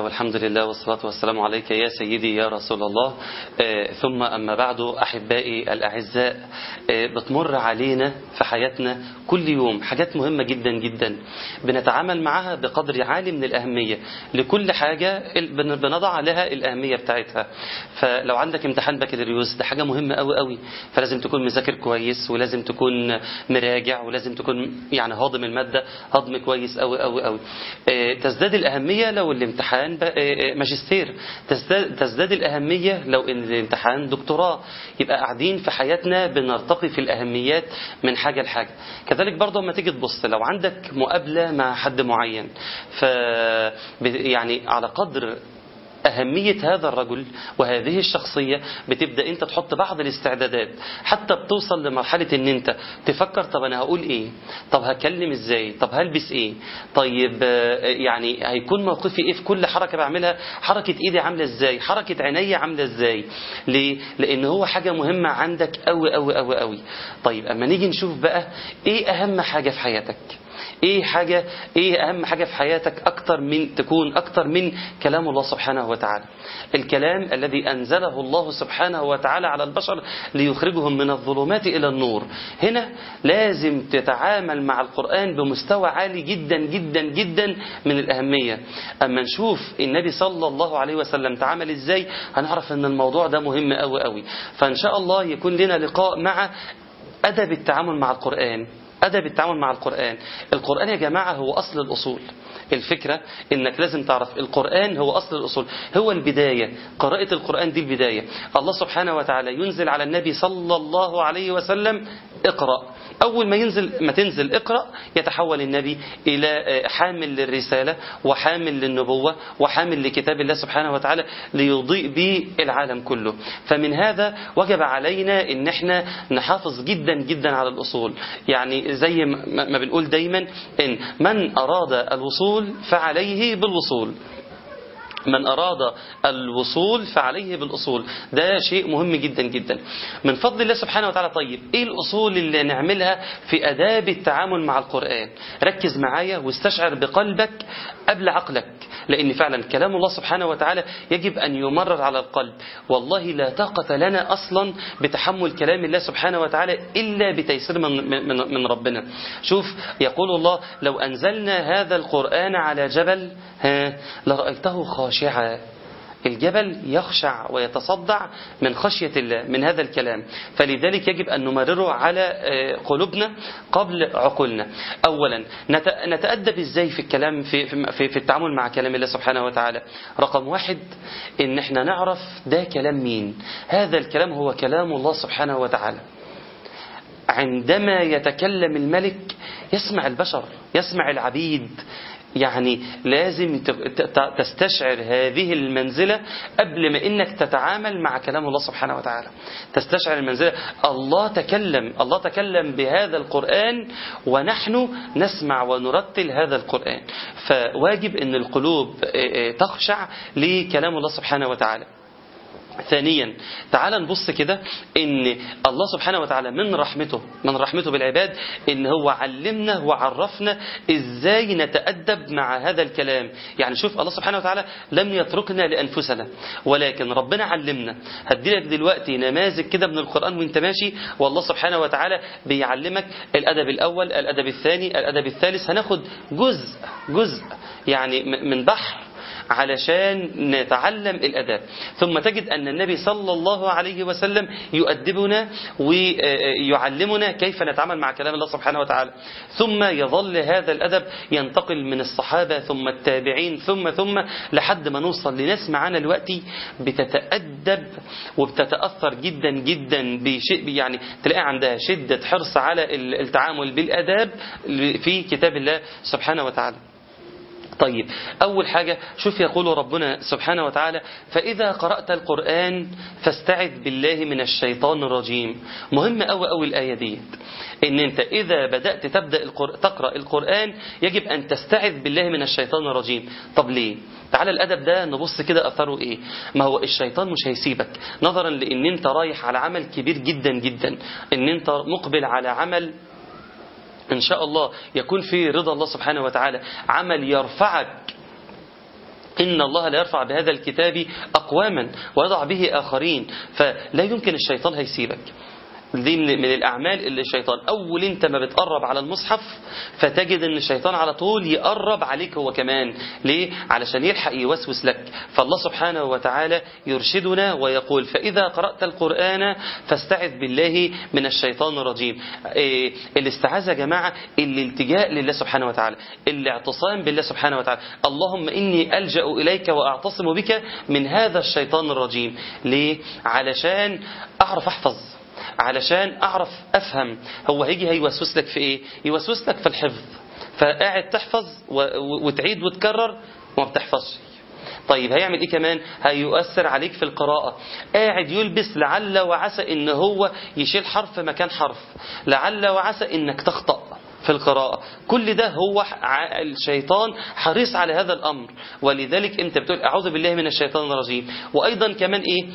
الله والحمد لله والصلاة والسلام عليك يا سيدي يا رسول الله. آه، ثم أما بعد أحبائي الأعزاء آه، بتمر علينا حياتنا كل يوم. حاجات مهمة جدا جدا. بنتعامل معها بقدر عالي من الأهمية. لكل حاجة بنضع لها الأهمية بتاعتها. فلو عندك امتحان بكالوريوس ده حاجة مهمة قوي قوي فلازم تكون مذاكر كويس ولازم تكون مراجع ولازم تكون يعني هاضم المادة هضم كويس قوي قوي قوي آه، تزداد الأهمية لو الامتحان آه، آه، ماجستير. تزداد, تزداد الأهمية لو الامتحان دكتوراه. يبقى قاعدين في حياتنا بنرتقي في الأهميات من حاجة لحاجة. كذلك برضه لما تيجي تبص لو عندك مقابلة مع حد معين ف يعني على قدر أهمية هذا الرجل وهذه الشخصية بتبدأ أنت تحط بعض الاستعدادات حتى بتوصل لمرحلة أن أنت تفكر طب أنا هقول إيه؟ طب هكلم إزاي؟ طب هلبس إيه؟ طيب آه، يعني هيكون موقفي إيه في كل حركة بعملها؟ حركة إيدي عاملة إزاي؟ حركة عيني عاملة إزاي؟ ليه؟ لأن هو حاجة مهمة عندك أوي أوي أوي أوي. طيب أما نيجي نشوف بقى إيه أهم حاجة في حياتك؟ إيه حاجة إيه أهم حاجة في حياتك أكتر من تكون أكتر من كلام الله سبحانه وتعالى؟ الكلام الذي أنزله الله سبحانه وتعالى على البشر ليخرجهم من الظلمات إلى النور. هنا لازم تتعامل مع القرآن بمستوى عالي جدا جدا جدا من الأهمية. أما نشوف النبي صلى الله عليه وسلم تعامل إزاي هنعرف إن الموضوع ده مهم قوي قوي فإن شاء الله يكون لنا لقاء مع أدب التعامل مع القرآن. أدب التعامل مع القرآن. القرآن يا جماعة هو أصل الأصول. الفكرة إنك لازم تعرف القرآن هو أصل الأصول. هو البداية. قراءة القرآن دي البداية. الله سبحانه وتعالى ينزل على النبي صلى الله عليه وسلم اقرأ. أول ما ينزل ما تنزل اقرأ يتحول النبي إلى حامل للرسالة وحامل للنبوة وحامل لكتاب الله سبحانه وتعالى ليضيء به العالم كله. فمن هذا وجب علينا إن إحنا نحافظ جدا جدا على الأصول. يعني زي ما بنقول دايما إن من أراد الوصول فعليه بالوصول. من أراد الوصول فعليه بالأصول. ده شيء مهم جدا جدا. من فضل الله سبحانه وتعالى طيب إيه الأصول اللي نعملها في أداب التعامل مع القرآن؟ ركز معايا واستشعر بقلبك قبل عقلك. لأن فعلا كلام الله سبحانه وتعالى يجب أن يمرر على القلب. والله لا طاقة لنا أصلا بتحمل كلام الله سبحانه وتعالى إلا بتيسير من, من, من ربنا. شوف يقول الله لو أنزلنا هذا القرآن على جبل ها لرأيته خاشعا. الجبل يخشع ويتصدع من خشية الله من هذا الكلام. فلذلك يجب أن نمرره على آه، قلوبنا قبل عقولنا. أولا نت- نتأدب إزاي في الكلام في, في, في التعامل مع كلام الله سبحانه وتعالى؟ رقم واحد إن إحنا نعرف ده كلام مين. هذا الكلام هو كلام الله سبحانه وتعالى. عندما يتكلم الملك يسمع البشر يسمع العبيد يعني لازم تستشعر هذه المنزلة قبل ما إنك تتعامل مع كلام الله سبحانه وتعالى. تستشعر المنزلة. الله تكلم الله تكلم بهذا القرآن ونحن نسمع ونرتل هذا القرآن. فواجب إن القلوب آه، آه، تخشع لكلام الله سبحانه وتعالى. ثانيا تعال نبص كده إن الله سبحانه وتعالى من رحمته من رحمته بالعباد إن هو علمنا وعرفنا إزاي نتأدب مع هذا الكلام. يعني شوف الله سبحانه وتعالى لم يتركنا لأنفسنا ولكن ربنا علمنا. هديلك دلوقتي نماذج كده من القرآن وانت ماشي والله سبحانه وتعالى بيعلمك الأدب الأول الأدب الثاني الأدب الثالث. هناخد جزء جزء يعني من بحر علشان نتعلم الأداب. ثم تجد أن النبي صلى الله عليه وسلم يؤدبنا ويعلمنا كيف نتعامل مع كلام الله سبحانه وتعالى. ثم يظل هذا الأدب ينتقل من الصحابة ثم التابعين ثم ثم لحد ما نوصل لناس معانا دلوقتي بتتأدب وبتتأثر جدا جدا بشيء يعني تلاقي عندها شدة حرص على التعامل بالأداب في كتاب الله سبحانه وتعالى. طيب أول حاجة شوف يقول ربنا سبحانه وتعالى فإذا قرأت القرآن فاستعذ بالله من الشيطان الرجيم. مهم أوي أوي الآية دي إن أنت إذا بدأت تبدأ القر... تقرأ القرآن يجب أن تستعذ بالله من الشيطان الرجيم. طب ليه؟ تعالى الأدب ده نبص كده أثره إيه؟ ما هو الشيطان مش هيسيبك نظرا لأن أنت رايح على عمل كبير جدا جدا أن أنت مقبل على عمل إن شاء الله يكون في رضا الله سبحانه وتعالى. عمل يرفعك. إن الله لا يرفع بهذا الكتاب أقواما ويضع به آخرين. فلا يمكن الشيطان هيسيبك. دي من الأعمال اللي الشيطان. أول أنت ما بتقرب على المصحف فتجد أن الشيطان على طول يقرب عليك هو كمان. ليه؟ علشان يلحق يوسوس لك. فالله سبحانه وتعالى يرشدنا ويقول فإذا قرأت القرآن فاستعذ بالله من الشيطان الرجيم. إيه الاستعاذة يا جماعة الالتجاء لله سبحانه وتعالى الاعتصام بالله سبحانه وتعالى. اللهم إني ألجأ إليك وأعتصم بك من هذا الشيطان الرجيم. ليه؟ علشان أعرف أحفظ. علشان أعرف أفهم. هو هيجي هيوسوس لك في إيه؟ يوسوس لك في الحفظ. فقاعد تحفظ وتعيد وتكرر وما بتحفظش. طيب هيعمل إيه كمان؟ هيؤثر عليك في القراءة. قاعد يلبس لعل وعسى إن هو يشيل حرف مكان حرف. لعل وعسى إنك تخطأ في القراءة. كل ده هو الشيطان حريص على هذا الأمر. ولذلك أنت بتقول أعوذ بالله من الشيطان الرجيم. وأيضا كمان إيه؟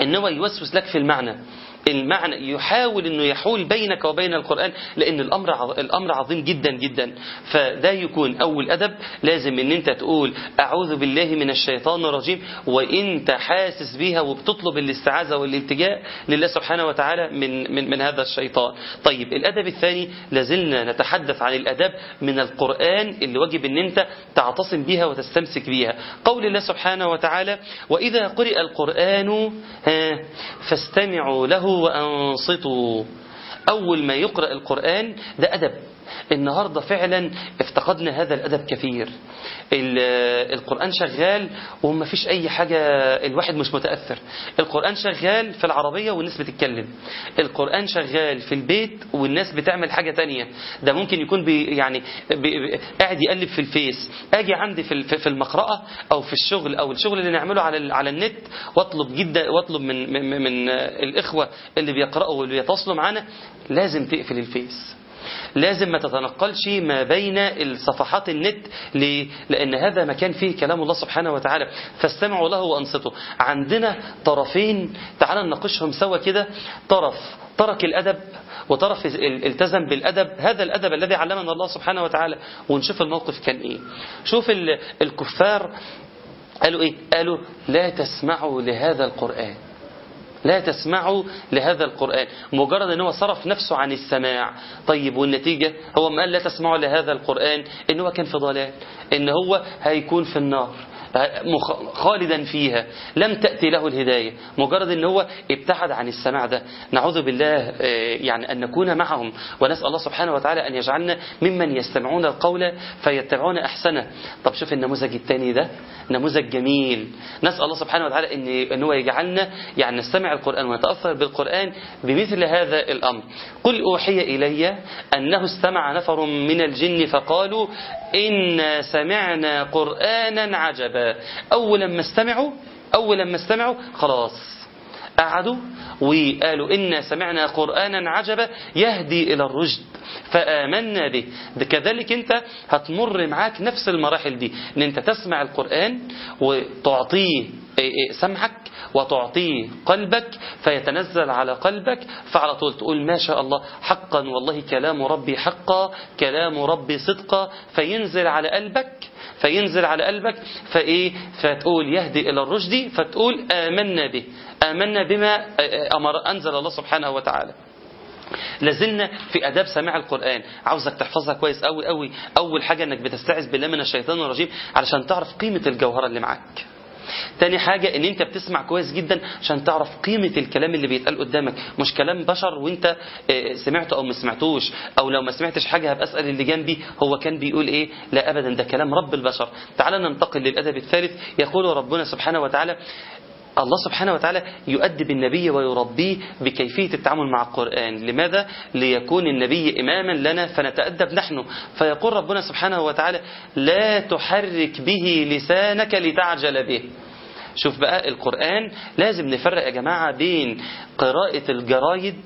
إن هو يوسوس لك في المعنى. المعنى يحاول إنه يحول بينك وبين القرآن لأن الأمر الأمر عظيم جدا جدا. فده يكون أول أدب. لازم إن أنت تقول أعوذ بالله من الشيطان الرجيم وانت حاسس بيها وبتطلب الاستعاذة والالتجاء لله سبحانه وتعالى من من من هذا الشيطان. طيب الأدب الثاني لازلنا نتحدث عن الاداب من القرآن اللي واجب إن أنت تعتصم بها وتستمسك بها قول الله سبحانه وتعالى وإذا قرئ القرآن فاستمعوا له وأنصتوا. أول ما يقرأ القرآن ده أدب. النهاردة فعلا افتقدنا هذا الأدب كثير. القرآن شغال وما فيش أي حاجة الواحد مش متأثر. القرآن شغال في العربية والناس بتتكلم. القرآن شغال في البيت والناس بتعمل حاجة تانية. ده ممكن يكون بي يعني بي قاعد يقلب في الفيس أجي عندي في في المقرأة أو في الشغل أو الشغل اللي نعمله على على النت واطلب جدا واطلب من من, من الإخوة اللي بيقرأوا واللي بيتواصلوا معانا لازم تقفل الفيس. لازم ما تتنقلش ما بين الصفحات النت ليه؟ لأن هذا مكان فيه كلام الله سبحانه وتعالى. فاستمعوا له وأنصتوا. عندنا طرفين تعال نناقشهم سوا كده. طرف ترك الأدب وطرف التزم بالأدب. هذا الأدب الذي علمنا الله سبحانه وتعالى. ونشوف الموقف كان إيه. شوف الكفار قالوا إيه؟ قالوا لا تسمعوا لهذا القرآن. لا تسمعوا لهذا القرآن. مجرد إن هو صرف نفسه عن السماع. طيب والنتيجة؟ هو ما قال لا تسمعوا لهذا القرآن؟ إن هو كان في ضلال. إن هو هيكون في النار. خالدا فيها. لم تأتي له الهداية. مجرد إن هو ابتعد عن السماع ده. نعوذ بالله يعني أن نكون معهم. ونسأل الله سبحانه وتعالى أن يجعلنا ممن يستمعون القول فيتبعون أحسنه. طب شوف النموذج الثاني ده. نموذج جميل. نسأل الله سبحانه وتعالى أن أن هو يجعلنا يعني نستمع القرآن ونتأثر بالقرآن بمثل هذا الأمر. قل أوحي إلي أنه استمع نفر من الجن فقالوا إنا سمعنا قرآنا عجبا. أول لما استمعوا أول لما استمعوا خلاص. قعدوا وقالوا إنا سمعنا قرآنا عجبا يهدي إلى الرشد. فآمنا به. كذلك أنت هتمر معاك نفس المراحل دي. أن أنت تسمع القرآن وتعطيه سمعك وتعطيه قلبك فيتنزل على قلبك فعلى طول تقول ما شاء الله حقا والله كلام ربي حقا كلام ربي صدقا فينزل على قلبك فينزل على قلبك فإيه فتقول يهدي إلى الرشد فتقول آمنا به آمنا بما أمر أنزل الله سبحانه وتعالى. لازلنا في آداب سماع القرآن. عاوزك تحفظها كويس قوي قوي أول حاجة إنك بتستعذ بالله من الشيطان الرجيم علشان تعرف قيمة الجوهرة اللي معاك. تاني حاجة إن أنت بتسمع كويس جدا عشان تعرف قيمة الكلام اللي بيتقال قدامك. مش كلام بشر وأنت سمعته أو ما سمعتوش أو لو ما سمعتش حاجة هبقى أسأل اللي جنبي هو كان بيقول إيه؟ لا ابدا ده كلام رب البشر. تعال ننتقل للأدب الثالث. يقول ربنا سبحانه وتعالى الله سبحانه وتعالى يؤدب النبي ويربيه بكيفية التعامل مع القرآن. لماذا؟ ليكون النبي إماما لنا فنتأدب نحن. فيقول ربنا سبحانه وتعالى لا تحرك به لسانك لتعجل به. شوف بقى القرآن لازم نفرق يا جماعة بين قراءة الجرايد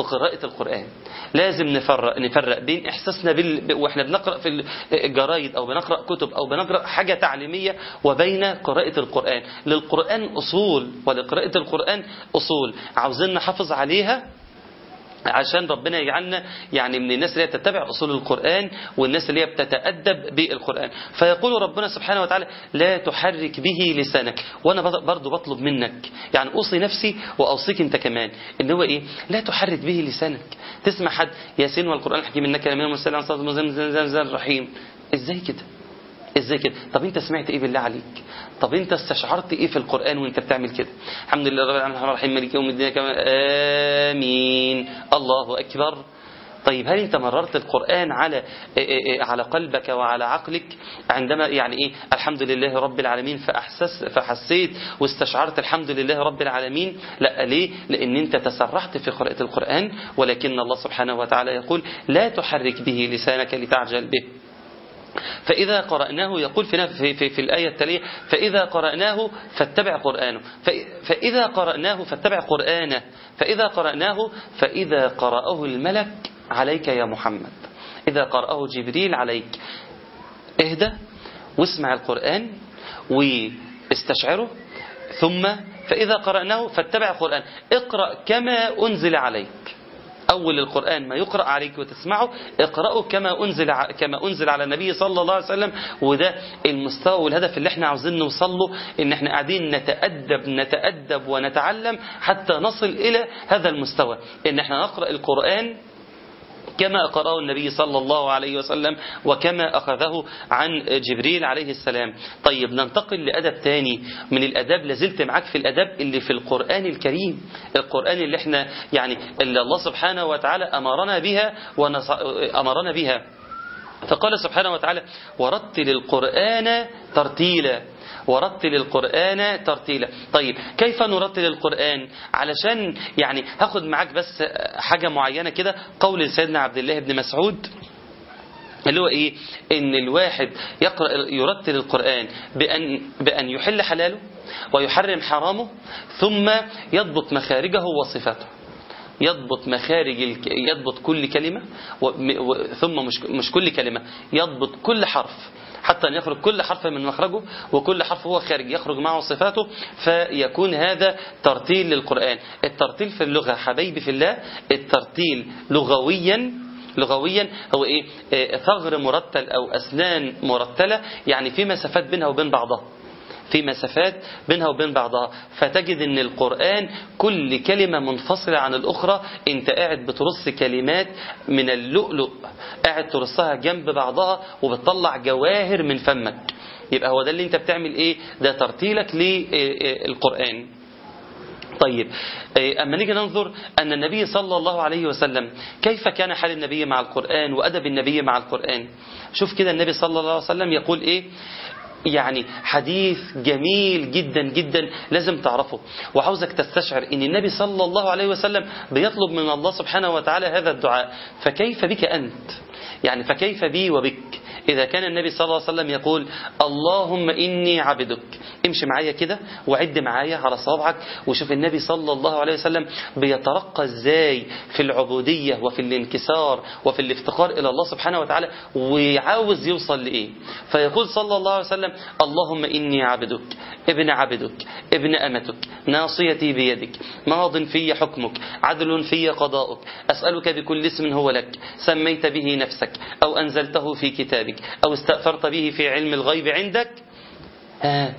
وقراءة القرآن. لازم نفرق نفرق بين إحساسنا بال... وإحنا بنقرأ في الجرايد أو بنقرأ كتب أو بنقرأ حاجة تعليمية وبين قراءة القرآن. للقرآن أصول ولقراءة القرآن أصول. عاوزين نحافظ عليها؟ عشان ربنا يجعلنا يعني من الناس اللي هي تتبع أصول القرآن والناس اللي هي بتتأدب بالقرآن فيقول ربنا سبحانه وتعالى لا تحرك به لسانك وأنا برضو بطلب منك يعني أوصي نفسي وأوصيك أنت كمان إن هو إيه لا تحرك به لسانك تسمع حد ياسين والقرآن الحكيم إنك لمن المرسلين عن مزمزم الرحيم إزاي كده إزاي كده طب انت سمعت إيه بالله عليك طب انت استشعرت إيه في القرآن وانت بتعمل كده؟ الحمد لله رب العالمين الرحمن الرحيم مالك يوم الدين كمان آمين. الله أكبر. طيب هل انت مررت القرآن على على قلبك وعلى عقلك؟ عندما يعني إيه الحمد لله رب العالمين فأحسس فحسيت واستشعرت الحمد لله رب العالمين. لا ليه؟ لأن انت تسرحت في قراءة القرآن ولكن الله سبحانه وتعالى يقول لا تحرك به لسانك لتعجل به. فإذا قرأناه يقول في, في, في, في الآية التالية فإذا قرأناه فاتبع قرآنه. فإذا قرأناه فاتبع قرآنه. فإذا قرأناه فإذا قرأه الملك عليك يا محمد. إذا قرأه جبريل عليك. اهدى واسمع القرآن واستشعره. ثم فإذا قرأناه فاتبع قرآن اقرأ كما أنزل عليك. أول القرآن ما يقرأ عليك وتسمعه اقرأه كما أنزل كما أنزل على النبي صلى الله عليه وسلم. وده المستوى والهدف اللي إحنا عاوزين نوصل له إن إحنا قاعدين نتأدب نتأدب ونتعلم حتى نصل إلى هذا المستوى. إن إحنا نقرأ القرآن كما قرأه النبي صلى الله عليه وسلم وكما أخذه عن جبريل عليه السلام. طيب ننتقل لأدب تاني من الأداب لازلت معاك في الأداب اللي في القرآن الكريم القرآن اللي إحنا يعني اللي الله سبحانه وتعالى أمرنا بها أمرنا بها. فقال سبحانه وتعالى ورتل القرآن ترتيلا. ورتل القرآن ترتيلا. طيب كيف نرتل القرآن؟ علشان يعني هاخد معاك بس حاجة معينة كده. قول سيدنا عبد الله بن مسعود اللي هو إيه؟ إن الواحد يقرأ يرتل القرآن بأن, بأن يحل حلاله ويحرم حرامه ثم يضبط مخارجه وصفاته. يضبط مخارج يضبط كل كلمة ثم مش, مش كل كلمة يضبط كل حرف حتى أن يخرج كل حرف من مخرجه وكل حرف هو خارج يخرج معه صفاته فيكون هذا ترتيل للقرآن. الترتيل في اللغة حبيبي في الله الترتيل لغويا لغويا هو إيه؟ ثغر مرتل أو أسنان مرتلة يعني في مسافات بينها وبين بعضها. في مسافات بينها وبين بعضها. فتجد إن القرآن كل كلمة منفصلة عن الأخرى. أنت قاعد بترص كلمات من اللؤلؤ. قاعد ترصها جنب بعضها وبتطلع جواهر من فمك. يبقى هو ده اللي أنت بتعمل إيه؟ ده ترتيلك للقرآن طيب أما نيجي ننظر أن النبي صلى الله عليه وسلم كيف كان حال النبي مع القرآن وأدب النبي مع القرآن؟ شوف كده النبي صلى الله عليه وسلم يقول إيه؟ يعني حديث جميل جدا جدا لازم تعرفه. وعاوزك تستشعر إن النبي صلى الله عليه وسلم بيطلب من الله سبحانه وتعالى هذا الدعاء. فكيف بك أنت؟ يعني فكيف بي وبك؟ إذا كان النبي صلى الله عليه وسلم يقول اللهم إني عبدك. امشي معايا كده وعد معايا على صابعك وشوف النبي صلى الله عليه وسلم بيترقى إزاي في العبودية وفي الانكسار وفي الافتقار إلى الله سبحانه وتعالى وعاوز يوصل لإيه؟ فيقول صلى الله عليه وسلم اللهم إني عبدك ابن عبدك ابن أمتك ناصيتي بيدك ماض في حكمك عدل في قضاؤك أسألك بكل اسم هو لك سميت به نفسك. أو أنزلته في كتابك أو استأثرت به في علم الغيب عندك؟ آه.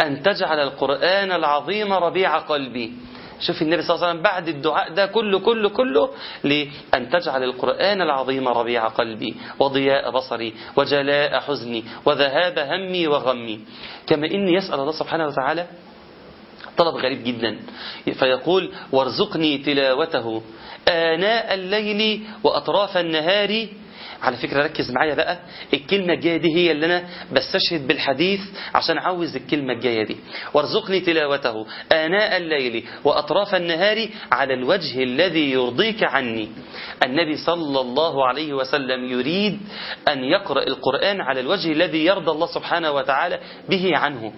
أن تجعل القرآن العظيم ربيع قلبي. شوف النبي صلى الله عليه وسلم بعد الدعاء ده كله كله كله لأن تجعل القرآن العظيم ربيع قلبي وضياء بصري وجلاء حزني وذهاب همي وغمي. كما إني يسأل الله سبحانه وتعالى طلب غريب جدا. فيقول وارزقني تلاوته آناء الليل وأطراف النهار. على فكرة ركز معايا بقى الكلمة الجاية دي هي اللي أنا بستشهد بالحديث عشان عاوز الكلمة الجاية دي. وارزقني تلاوته آناء الليل وأطراف النهار على الوجه الذي يرضيك عني. النبي صلى الله عليه وسلم يريد أن يقرأ القرآن على الوجه الذي يرضى الله سبحانه وتعالى به عنه.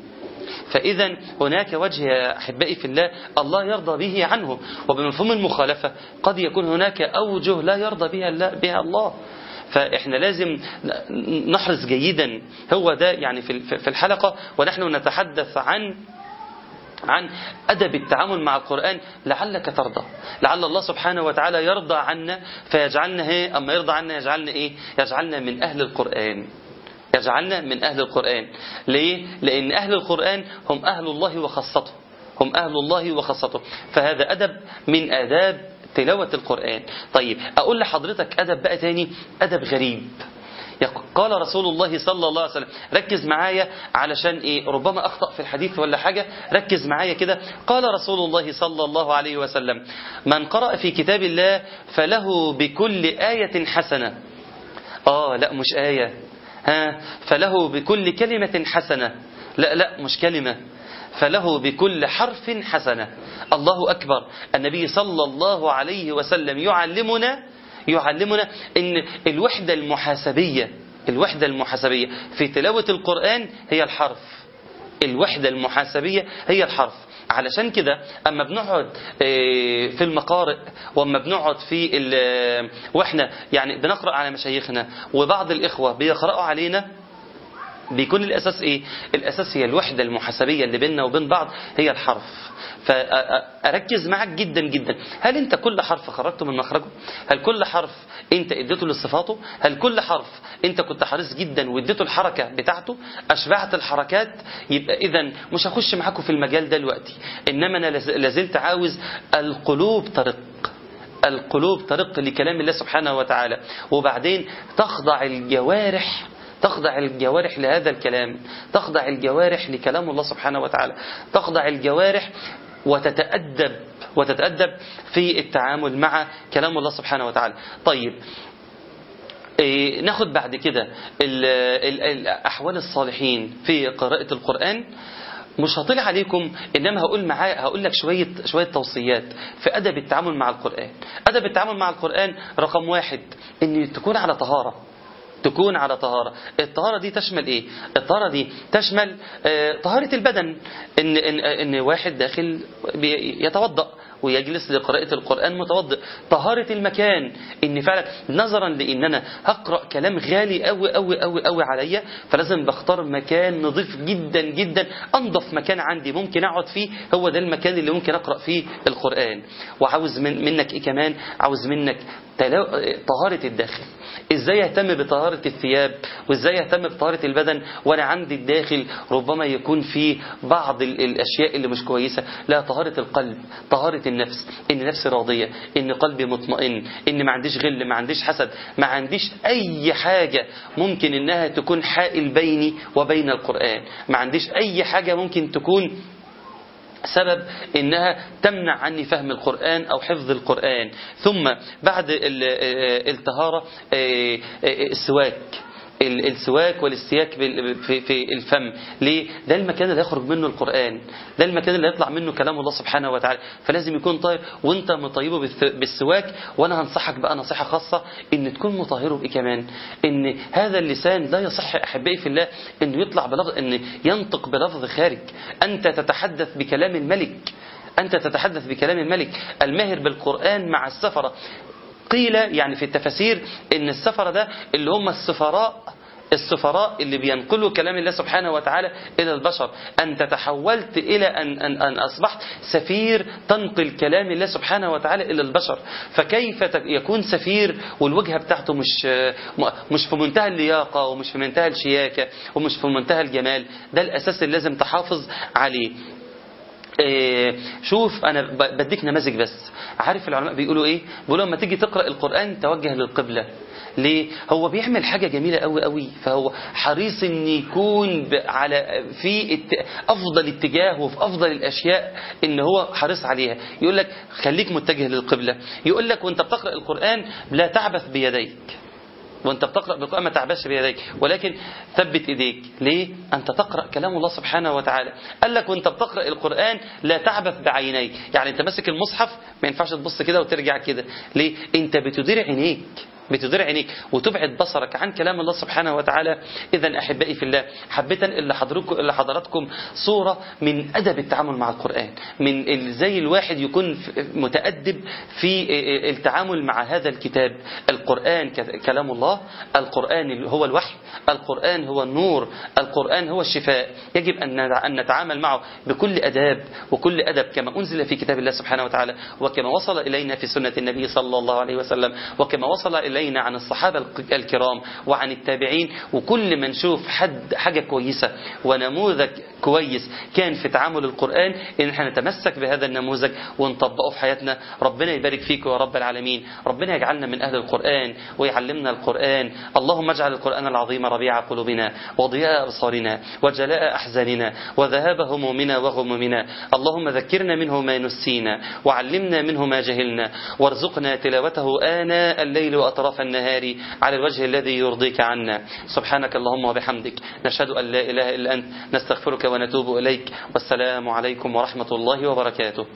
فإذا هناك وجه يا أحبائي في الله الله يرضى به عنه وبمفهوم المخالفة قد يكون هناك أوجه لا يرضى بها بها الله. فإحنا لازم نحرص جيدا. هو ده يعني في الحلقة. ونحن نتحدث عن عن أدب التعامل مع القرآن لعلك ترضى. لعل الله سبحانه وتعالى يرضى عنا فيجعلنا هي أما يرضى عنا يجعلنا إيه؟ يجعلنا من أهل القرآن. يجعلنا من أهل القرآن. ليه؟ لأن أهل القرآن هم أهل الله وخاصته. هم أهل الله وخاصته. فهذا أدب من آداب تلاوة القرآن. طيب أقول لحضرتك أدب بقى تاني؟ أدب غريب. قال رسول الله صلى الله عليه وسلم ركز معايا علشان إيه؟ ربما أخطأ في الحديث ولا حاجة. ركز معايا كده. قال رسول الله صلى الله عليه وسلم من قرأ في كتاب الله فله بكل آية حسنة. آه لأ مش آية. ها فله بكل كلمة حسنة. لا لا مش كلمة. فله بكل حرف حسنة. الله أكبر. النبي صلى الله عليه وسلم يعلمنا يعلمنا إن الوحدة المحاسبية الوحدة المحاسبية في تلاوة القرآن هي الحرف. الوحدة المحاسبية هي الحرف. علشان كده أما بنقعد في المقارئ وأما بنقعد في وإحنا يعني بنقرأ على مشايخنا وبعض الإخوة بيقرأوا علينا بيكون الأساس إيه؟ الأساس هي الوحدة المحاسبية اللي بيننا وبين بعض هي الحرف. فاركز معك جدا جدا. هل أنت كل حرف خرجته من مخرجه؟ هل كل حرف أنت إديته لصفاته؟ هل كل حرف أنت كنت حريص جدا وإديته الحركة بتاعته؟ أشبعت الحركات؟ يبقى اذا مش هخش معاكم في المجال ده دلوقتي. إنما أنا لازلت عاوز القلوب ترق. القلوب ترق لكلام الله سبحانه وتعالى. وبعدين تخضع الجوارح تخضع الجوارح لهذا الكلام. تخضع الجوارح لكلام الله سبحانه وتعالى. تخضع الجوارح وتتأدب وتتأدب في التعامل مع كلام الله سبحانه وتعالى. طيب إيه ناخد بعد كده أحوال الصالحين في قراءة القرآن. مش هطلع عليكم إنما هقول معايا هقول لك شوية شوية توصيات في أدب التعامل مع القرآن. أدب التعامل مع القرآن رقم واحد إن تكون على طهارة. تكون على طهارة. الطهارة دي تشمل إيه؟ الطهارة دي تشمل آه طهارة البدن. إن, إن, إن واحد داخل يتوضأ. ويجلس لقراءة القرآن متوضئ. طهارة المكان. إن فعلا نظرا لأن أنا هقرأ كلام غالي قوي قوي قوي قوي عليا فلازم بختار مكان نظيف جدا جدا. أنظف مكان عندي ممكن أقعد فيه. هو ده المكان اللي ممكن أقرأ فيه القرآن. وعاوز من منك إيه كمان؟ عاوز منك طهارة الداخل. إزاي أهتم بطهارة الثياب؟ وإزاي أهتم بطهارة البدن؟ وأنا عندي الداخل ربما يكون فيه بعض الأشياء اللي مش كويسة. لا طهارة القلب طهارة النفس إن نفسي راضية إن قلبي مطمئن إن ما عنديش غل ما عنديش حسد ما عنديش أي حاجة ممكن إنها تكون حائل بيني وبين القرآن. ما عنديش أي حاجة ممكن تكون سبب إنها تمنع عني فهم القرآن أو حفظ القرآن. ثم بعد الطهارة السواك. السواك والاستياك في, الفم. ليه؟ ده المكان اللي يخرج منه القرآن. ده المكان اللي يطلع منه كلام الله سبحانه وتعالى. فلازم يكون طاهر. وانت مطيبه بالسواك وأنا هنصحك بقى نصيحة خاصة إن تكون مطهره بايه كمان. إن هذا اللسان لا يصح أحبائي في الله إنه يطلع بلفظ إن ينطق بلفظ خارج. أنت تتحدث بكلام الملك. أنت تتحدث بكلام الملك. الماهر بالقرآن مع السفرة. قيل يعني في التفاسير إن السفرة ده اللي هم السفراء السفراء اللي بينقلوا كلام الله سبحانه وتعالى إلى البشر. أنت تحولت إلى أن, أن, أن أصبحت سفير تنقل كلام الله سبحانه وتعالى إلى البشر. فكيف يكون سفير والوجهة بتاعته مش مش في منتهى اللياقة ومش في منتهى الشياكة ومش في منتهى الجمال؟ ده الأساس اللي لازم تحافظ عليه. إيه شوف أنا بديك نماذج بس. عارف العلماء بيقولوا إيه؟ بيقولوا لما تيجي تقرأ القرآن توجه للقبلة. ليه؟ هو بيعمل حاجة جميلة قوي قوي فهو حريص إن يكون على في أفضل اتجاه وفي أفضل الأشياء ان هو حريص عليها. يقول لك خليك متجه للقبلة. يقول لك وأنت بتقرأ القرآن لا تعبث بيديك. وانت بتقرأ بالقرآن ما تعبش بيديك. ولكن ثبت إيديك. ليه؟ أنت تقرأ كلام الله سبحانه وتعالى. قال لك وانت بتقرأ القرآن لا تعبث بعينيك. يعني أنت ماسك المصحف ما ينفعش تبص كده وترجع كده. ليه؟ أنت بتدير عينيك. بتدير عينيك وتبعد بصرك عن كلام الله سبحانه وتعالى. اذا أحبائي في الله حبيت اللي حضراتكم اللي حضراتكم صورة من أدب التعامل مع القرآن من إزاي الواحد يكون متأدب في التعامل مع هذا الكتاب. القرآن كلام الله القرآن هو الوحي القرآن هو النور القرآن هو الشفاء. يجب أن نتعامل معه بكل أداب وكل أدب كما أنزل في كتاب الله سبحانه وتعالى. وكما وصل إلينا في سنة النبي صلى الله عليه وسلم وكما وصل إلينا عن الصحابة الكرام وعن التابعين وكل ما نشوف حد حاجة كويسة ونموذج كويس كان في تعامل القرآن إن إحنا نتمسك بهذا النموذج ونطبقه في حياتنا. ربنا يبارك فيك يا رب العالمين. ربنا يجعلنا من أهل القرآن ويعلمنا القرآن. اللهم اجعل القرآن العظيم ربيع قلوبنا وضياء أبصارنا وجلاء أحزاننا وذهاب همومنا وغمومنا. اللهم ذكرنا منه ما نسينا وعلمنا منه ما جهلنا وارزقنا تلاوته آناء الليل وأطراف النهار على الوجه الذي يرضيك عنا. سبحانك اللهم وبحمدك. نشهد أن لا إله إلا أنت. نستغفرك ونتوب إليك. والسلام عليكم ورحمة الله وبركاته.